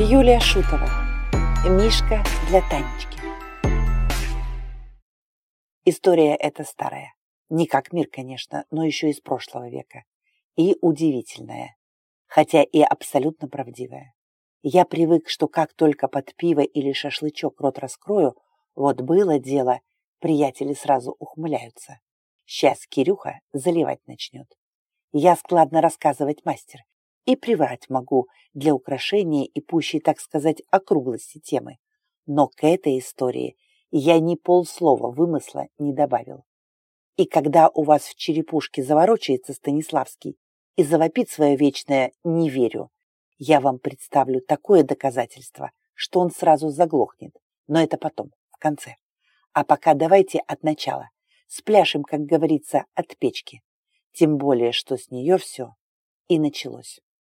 Юлия Шутова. Мишка для Танечки. История эта старая. Не как мир, конечно, но еще из прошлого века. И удивительная. Хотя и абсолютно правдивая. Я привык, что как только под пиво или шашлычок рот раскрою, вот было дело, приятели сразу ухмыляются. Сейчас Кирюха заливать начнет. Я складно рассказывать мастер и приврать могу для украшения и пущей, так сказать, округлости темы. Но к этой истории я ни полслова вымысла не добавил. И когда у вас в черепушке заворочается Станиславский и завопит свое вечное «не верю», я вам представлю такое доказательство, что он сразу заглохнет. Но это потом, в конце. А пока давайте от начала. Спляшем, как говорится, от печки. Тем более, что с нее все и началось.